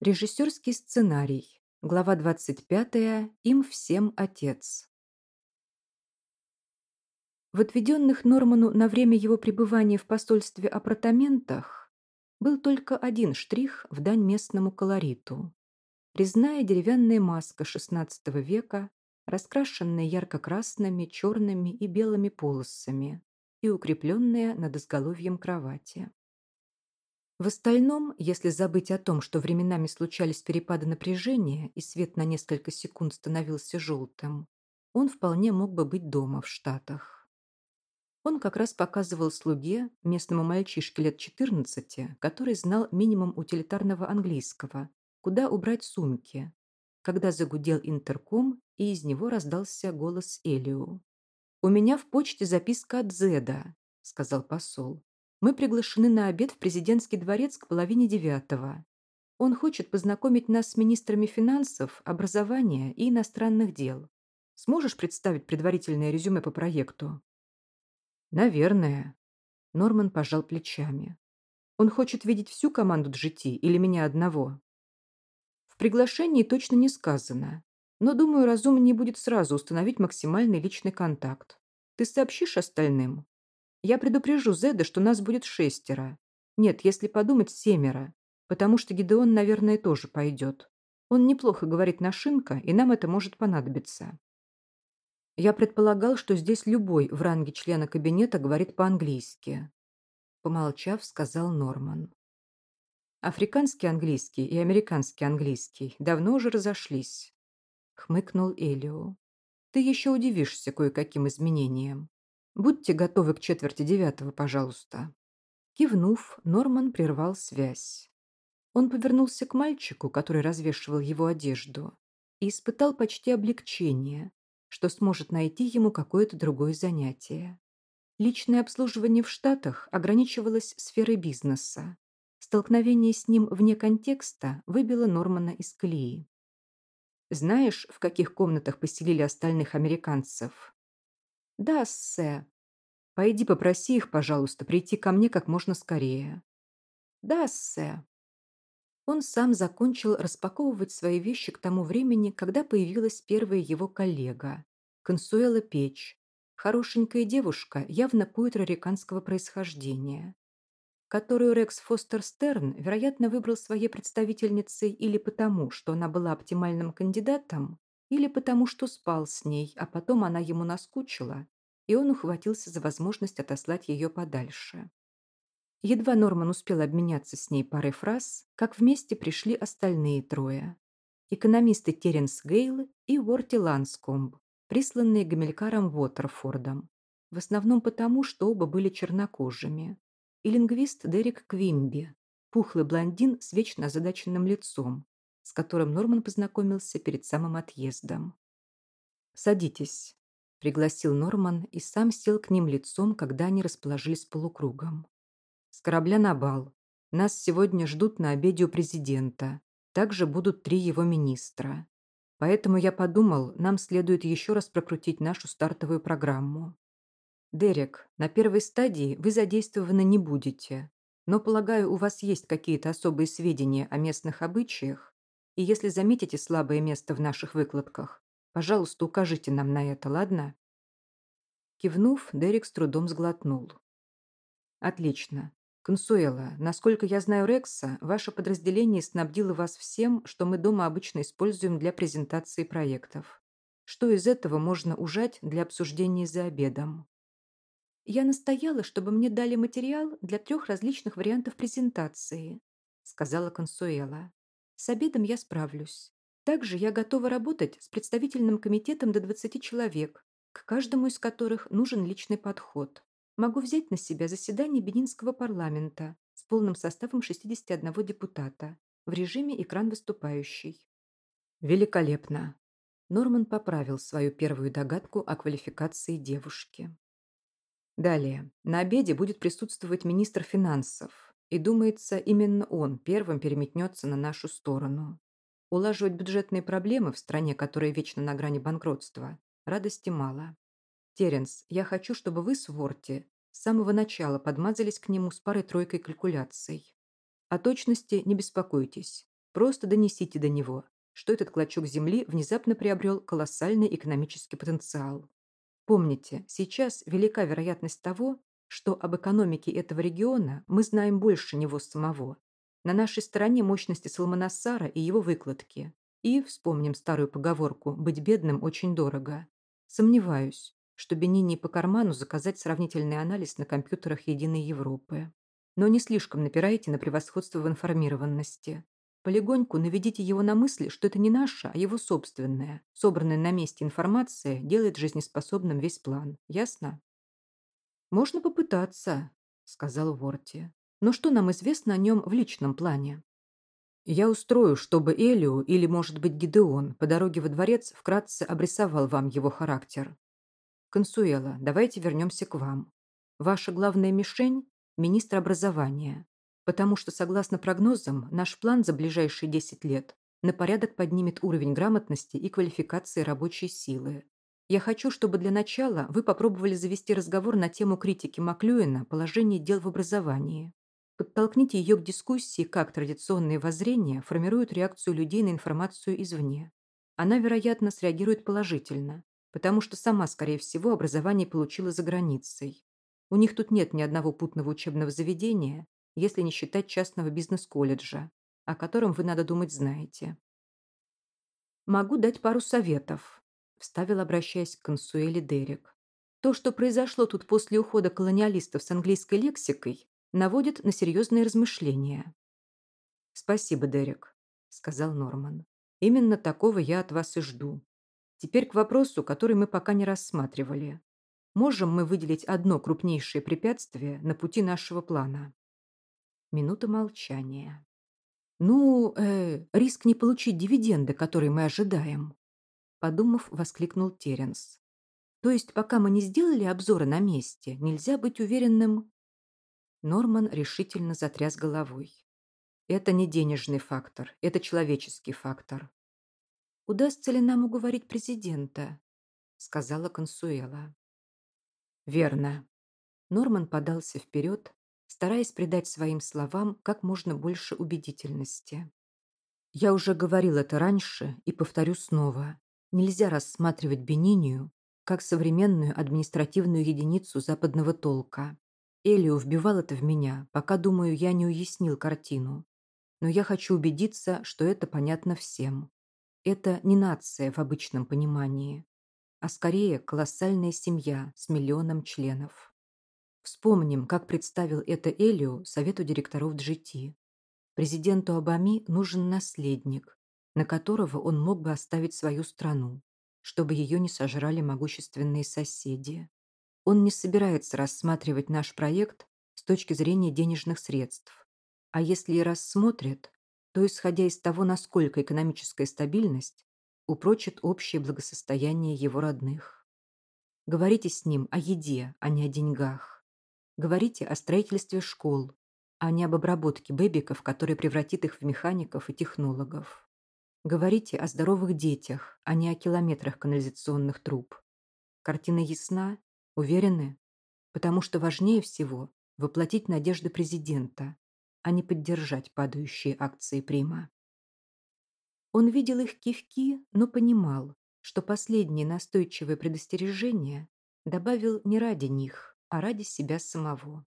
Режиссерский сценарий. Глава 25. Им всем отец. В отведенных Норману на время его пребывания в посольстве апартаментах был только один штрих в дань местному колориту. Резная деревянная маска XVI века, раскрашенная ярко-красными, черными и белыми полосами и укрепленная над изголовьем кровати. В остальном, если забыть о том, что временами случались перепады напряжения и свет на несколько секунд становился желтым, он вполне мог бы быть дома в Штатах. Он как раз показывал слуге, местному мальчишке лет 14, который знал минимум утилитарного английского, куда убрать сумки, когда загудел интерком, и из него раздался голос Элиу. «У меня в почте записка от Зеда», — сказал посол. Мы приглашены на обед в президентский дворец к половине девятого. Он хочет познакомить нас с министрами финансов, образования и иностранных дел. Сможешь представить предварительное резюме по проекту? Наверное. Норман пожал плечами. Он хочет видеть всю команду GT или меня одного? В приглашении точно не сказано, но, думаю, разумнее будет сразу установить максимальный личный контакт. Ты сообщишь остальным? Я предупрежу Зеда, что нас будет шестеро. Нет, если подумать, семеро. Потому что Гидеон, наверное, тоже пойдет. Он неплохо говорит на шинка, и нам это может понадобиться. Я предполагал, что здесь любой в ранге члена кабинета говорит по-английски. Помолчав, сказал Норман. Африканский английский и американский английский давно уже разошлись. Хмыкнул Элио. Ты еще удивишься кое-каким изменениям. Будьте готовы к четверти девятого, пожалуйста». Кивнув, Норман прервал связь. Он повернулся к мальчику, который развешивал его одежду, и испытал почти облегчение, что сможет найти ему какое-то другое занятие. Личное обслуживание в Штатах ограничивалось сферой бизнеса. Столкновение с ним вне контекста выбило Нормана из колеи. «Знаешь, в каких комнатах поселили остальных американцев?» «Да, сэ. Пойди попроси их, пожалуйста, прийти ко мне как можно скорее». «Да, сэ». Он сам закончил распаковывать свои вещи к тому времени, когда появилась первая его коллега, Консуэла Печь, хорошенькая девушка явно пуэтрориканского происхождения, которую Рекс Фостер Стерн, вероятно, выбрал своей представительницей или потому, что она была оптимальным кандидатом, или потому что спал с ней, а потом она ему наскучила, и он ухватился за возможность отослать ее подальше. Едва Норман успел обменяться с ней парой фраз, как вместе пришли остальные трое. Экономисты Теренс Гейл и Уорти Ланскомб, присланные Гамилькаром Уотерфордом, в основном потому, что оба были чернокожими, и лингвист Дерек Квимби, пухлый блондин с вечно озадаченным лицом, с которым Норман познакомился перед самым отъездом. «Садитесь», – пригласил Норман и сам сел к ним лицом, когда они расположились полукругом. «С корабля на бал. Нас сегодня ждут на обеде у президента. Также будут три его министра. Поэтому я подумал, нам следует еще раз прокрутить нашу стартовую программу. Дерек, на первой стадии вы задействованы не будете, но, полагаю, у вас есть какие-то особые сведения о местных обычаях, и если заметите слабое место в наших выкладках, пожалуйста, укажите нам на это, ладно?» Кивнув, Дерек с трудом сглотнул. «Отлично. Консуэла, насколько я знаю Рекса, ваше подразделение снабдило вас всем, что мы дома обычно используем для презентации проектов. Что из этого можно ужать для обсуждения за обедом?» «Я настояла, чтобы мне дали материал для трех различных вариантов презентации», сказала Консуэла. С обедом я справлюсь. Также я готова работать с представительным комитетом до 20 человек, к каждому из которых нужен личный подход. Могу взять на себя заседание Бенинского парламента с полным составом 61 депутата в режиме «Экран выступающий». Великолепно. Норман поправил свою первую догадку о квалификации девушки. Далее. На обеде будет присутствовать министр финансов, и думается, именно он первым переметнется на нашу сторону. Улаживать бюджетные проблемы в стране, которая вечно на грани банкротства, радости мало. Теренс, я хочу, чтобы вы с Ворти с самого начала подмазались к нему с парой-тройкой калькуляций. О точности не беспокойтесь. Просто донесите до него, что этот клочок земли внезапно приобрел колоссальный экономический потенциал. Помните, сейчас велика вероятность того, что об экономике этого региона мы знаем больше него самого. На нашей стороне мощности Салманасара и его выкладки. И, вспомним старую поговорку «быть бедным очень дорого». Сомневаюсь, что Бенини по карману заказать сравнительный анализ на компьютерах Единой Европы. Но не слишком напирайте на превосходство в информированности. Полегоньку наведите его на мысли, что это не наша, а его собственная. Собранная на месте информация делает жизнеспособным весь план. Ясно? «Можно попытаться», — сказал Ворти. «Но что нам известно о нем в личном плане?» «Я устрою, чтобы Элио или, может быть, Гидеон по дороге во дворец вкратце обрисовал вам его характер. Консуэла, давайте вернемся к вам. Ваша главная мишень – министр образования, потому что, согласно прогнозам, наш план за ближайшие 10 лет на порядок поднимет уровень грамотности и квалификации рабочей силы. Я хочу, чтобы для начала вы попробовали завести разговор на тему критики Маклюина положения дел в образовании. Подтолкните ее к дискуссии, как традиционные воззрения формируют реакцию людей на информацию извне. Она, вероятно, среагирует положительно, потому что сама, скорее всего, образование получила за границей. У них тут нет ни одного путного учебного заведения, если не считать частного бизнес-колледжа, о котором вы, надо думать, знаете. «Могу дать пару советов», – вставил, обращаясь к консуэле Дерек. «То, что произошло тут после ухода колониалистов с английской лексикой, наводит на серьезные размышления». «Спасибо, Дерек», – сказал Норман. «Именно такого я от вас и жду. Теперь к вопросу, который мы пока не рассматривали. Можем мы выделить одно крупнейшее препятствие на пути нашего плана? Минута молчания. Ну, э, риск не получить дивиденды, которые мы ожидаем. Подумав, воскликнул Теренс. То есть, пока мы не сделали обзора на месте, нельзя быть уверенным... Норман решительно затряс головой. Это не денежный фактор, это человеческий фактор. «Удастся ли нам уговорить президента?» — сказала Консуэла. «Верно». Норман подался вперед, стараясь придать своим словам как можно больше убедительности. «Я уже говорил это раньше и повторю снова. Нельзя рассматривать Бенинию как современную административную единицу западного толка. Элио вбивал это в меня, пока, думаю, я не уяснил картину. Но я хочу убедиться, что это понятно всем. Это не нация в обычном понимании, а скорее колоссальная семья с миллионом членов. Вспомним, как представил это Элио совету директоров GT. Президенту Обами нужен наследник, на которого он мог бы оставить свою страну, чтобы ее не сожрали могущественные соседи. Он не собирается рассматривать наш проект с точки зрения денежных средств. А если и рассмотрит, то, исходя из того, насколько экономическая стабильность упрочит общее благосостояние его родных. Говорите с ним о еде, а не о деньгах. Говорите о строительстве школ, а не об обработке бэбиков, который превратит их в механиков и технологов. Говорите о здоровых детях, а не о километрах канализационных труб. Картина ясна? Уверены? Потому что важнее всего воплотить надежды президента, а не поддержать падающие акции Прима. Он видел их кивки, но понимал, что последнее настойчивое предостережение добавил не ради них, а ради себя самого.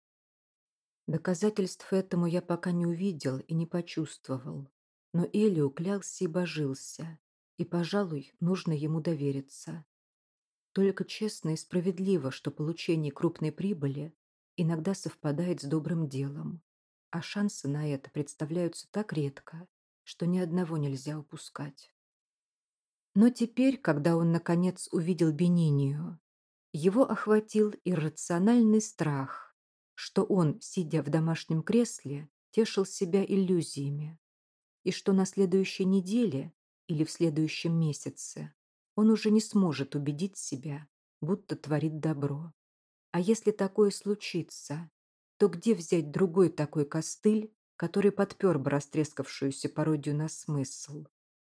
Доказательств этому я пока не увидел и не почувствовал, но Элио клялся и божился, и, пожалуй, нужно ему довериться. Только честно и справедливо, что получение крупной прибыли иногда совпадает с добрым делом а шансы на это представляются так редко, что ни одного нельзя упускать. Но теперь, когда он наконец увидел Бенинию, его охватил иррациональный страх, что он, сидя в домашнем кресле, тешил себя иллюзиями, и что на следующей неделе или в следующем месяце он уже не сможет убедить себя, будто творит добро. А если такое случится, то где взять другой такой костыль, который подпер бы растрескавшуюся пародию на смысл?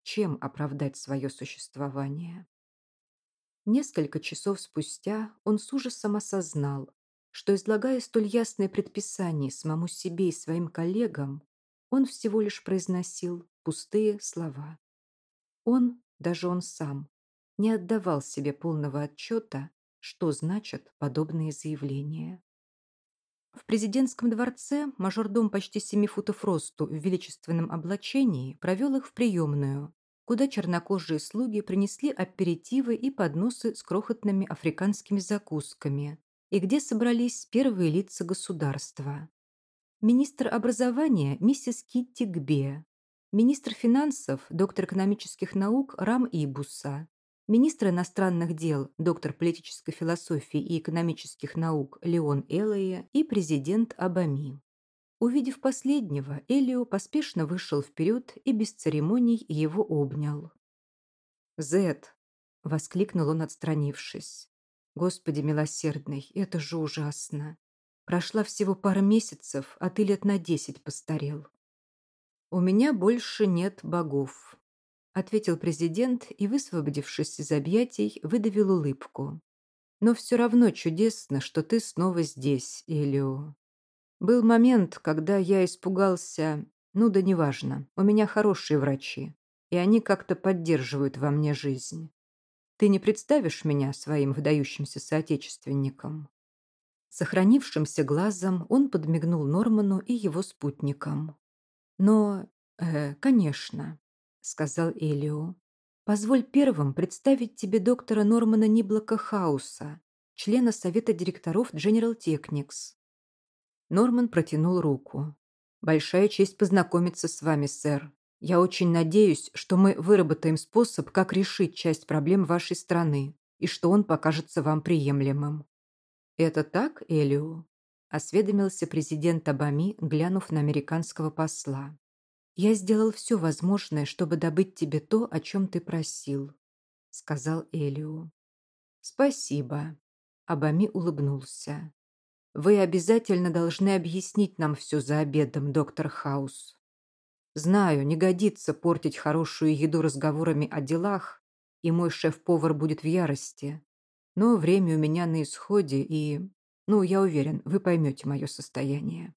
Чем оправдать свое существование? Несколько часов спустя он с ужасом осознал, что, излагая столь ясное предписание самому себе и своим коллегам, он всего лишь произносил пустые слова. Он, даже он сам, не отдавал себе полного отчета, что значат подобные заявления. В президентском дворце мажордом почти семи футов росту в величественном облачении провел их в приемную, куда чернокожие слуги принесли аперитивы и подносы с крохотными африканскими закусками, и где собрались первые лица государства. Министр образования миссис Китти Гбе, министр финансов, доктор экономических наук Рам Ибуса, министр иностранных дел, доктор политической философии и экономических наук Леон Эллоя и президент Абами. Увидев последнего, Элио поспешно вышел вперед и без церемоний его обнял. «Зет!» — воскликнул он, отстранившись. «Господи милосердный, это же ужасно! Прошла всего пара месяцев, а ты лет на десять постарел». «У меня больше нет богов», ответил президент и, высвободившись из объятий, выдавил улыбку. «Но все равно чудесно, что ты снова здесь, Элио. Был момент, когда я испугался... Ну да неважно, у меня хорошие врачи, и они как-то поддерживают во мне жизнь. Ты не представишь меня своим выдающимся соотечественником?» Сохранившимся глазом он подмигнул Норману и его спутникам. «Но, э, конечно, — сказал Элио. «Позволь первым представить тебе доктора Нормана Ниблока Хауса, члена совета директоров General Technics». Норман протянул руку. «Большая честь познакомиться с вами, сэр. Я очень надеюсь, что мы выработаем способ, как решить часть проблем вашей страны, и что он покажется вам приемлемым». «Это так, Элио?» – осведомился президент Абами, глянув на американского посла. «Я сделал все возможное, чтобы добыть тебе то, о чем ты просил», — сказал Элио. «Спасибо», — Абами улыбнулся. «Вы обязательно должны объяснить нам все за обедом, доктор Хаус. Знаю, не годится портить хорошую еду разговорами о делах, и мой шеф-повар будет в ярости. Но время у меня на исходе, и... Ну, я уверен, вы поймете мое состояние».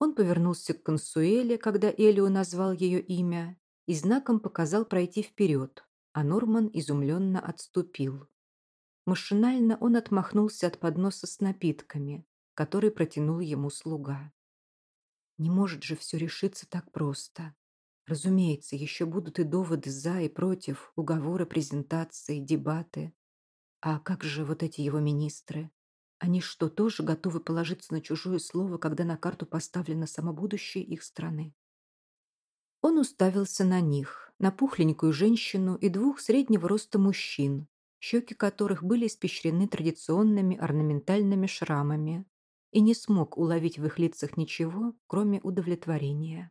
Он повернулся к Консуэле, когда Элио назвал ее имя, и знаком показал пройти вперед, а Норман изумленно отступил. Машинально он отмахнулся от подноса с напитками, который протянул ему слуга. Не может же все решиться так просто. Разумеется, еще будут и доводы за и против, уговоры, презентации, дебаты. А как же вот эти его министры? Они что, тоже готовы положиться на чужое слово, когда на карту поставлено само будущее их страны? Он уставился на них, на пухленькую женщину и двух среднего роста мужчин, щеки которых были испещрены традиционными орнаментальными шрамами, и не смог уловить в их лицах ничего, кроме удовлетворения.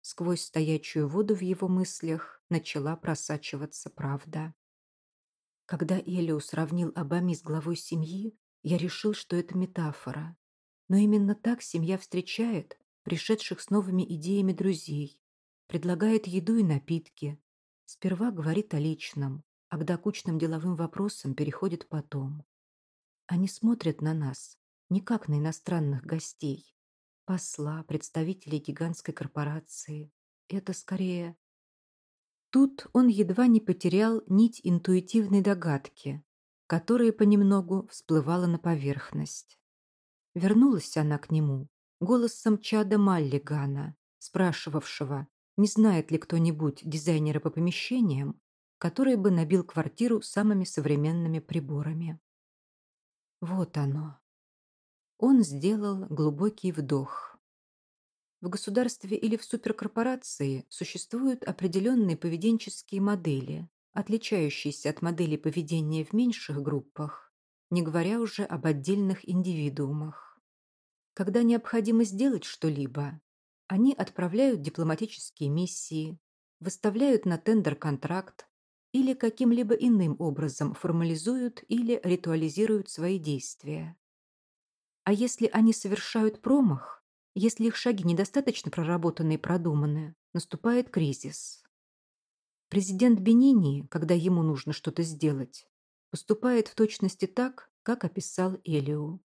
Сквозь стоячую воду в его мыслях начала просачиваться правда. Когда Элио сравнил Абами с главой семьи, я решил, что это метафора. Но именно так семья встречает пришедших с новыми идеями друзей, предлагает еду и напитки. Сперва говорит о личном, а к докучным деловым вопросам переходит потом. Они смотрят на нас не как на иностранных гостей, посла, представителей гигантской корпорации. Это скорее... Тут он едва не потерял нить интуитивной догадки, которая понемногу всплывала на поверхность. Вернулась она к нему голосом Чада Маллигана, спрашивавшего, не знает ли кто-нибудь дизайнера по помещениям, который бы набил квартиру самыми современными приборами. Вот оно. Он сделал глубокий вдох. В государстве или в суперкорпорации существуют определенные поведенческие модели, отличающиеся от модели поведения в меньших группах, не говоря уже об отдельных индивидуумах. Когда необходимо сделать что-либо, они отправляют дипломатические миссии, выставляют на тендер контракт или каким-либо иным образом формализуют или ритуализируют свои действия. А если они совершают промах, если их шаги недостаточно проработаны и продуманы, наступает кризис. Президент Бенини, когда ему нужно что-то сделать, поступает в точности так, как описал Элио.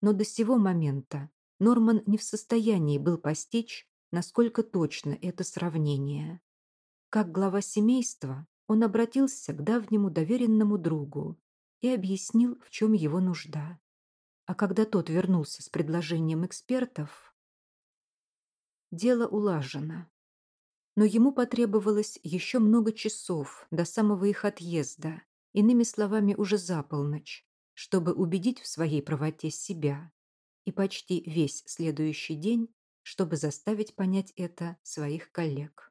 Но до сего момента Норман не в состоянии был постичь, насколько точно это сравнение. Как глава семейства он обратился к давнему доверенному другу и объяснил, в чем его нужда. А когда тот вернулся с предложением экспертов, дело улажено. Но ему потребовалось еще много часов до самого их отъезда, иными словами, уже за полночь, чтобы убедить в своей правоте себя, и почти весь следующий день, чтобы заставить понять это своих коллег.